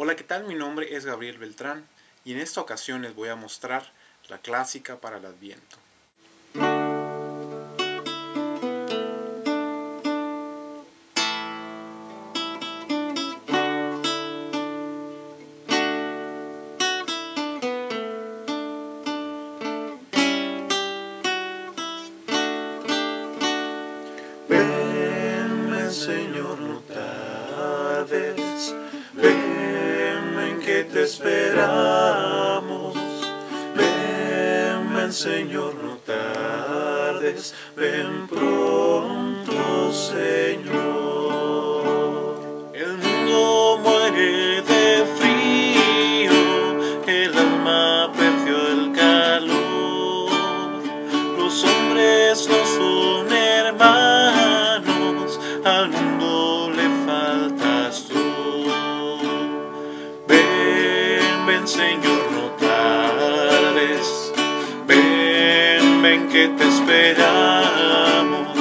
Hola, ¿qué tal? Mi nombre es Gabriel Beltrán y en esta ocasión les voy a mostrar la clásica para el Adviento. Señor, no Ven, te esperamos. Ven, ven, Señor, no tardes. Ven pronto, Señor. El mundo muere de frío, el alma perdió el calor. Los hombres no son hermanos, al mundo le Señor, no tardes. Ven, ven que te esperamos.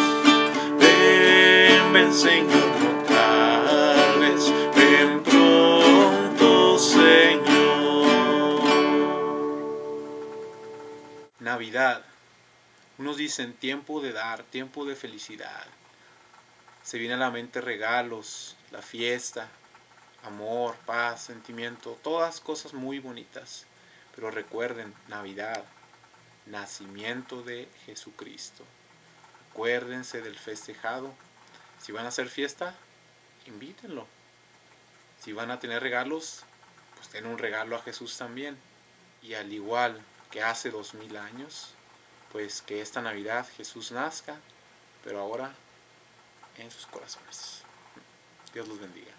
Ven, ven Señor, no tardes. Ven pronto, Señor. Navidad. Unos dicen tiempo de dar, tiempo de felicidad. Se viene a la mente regalos, la fiesta, amor, paz, sentimiento, todas cosas muy bonitas. Pero recuerden, Navidad, nacimiento de Jesucristo. Acuérdense del festejado. Si van a hacer fiesta, invítenlo. Si van a tener regalos, pues den un regalo a Jesús también. Y al igual que hace dos mil años, pues que esta Navidad Jesús nazca, pero ahora en sus corazones. Dios los bendiga.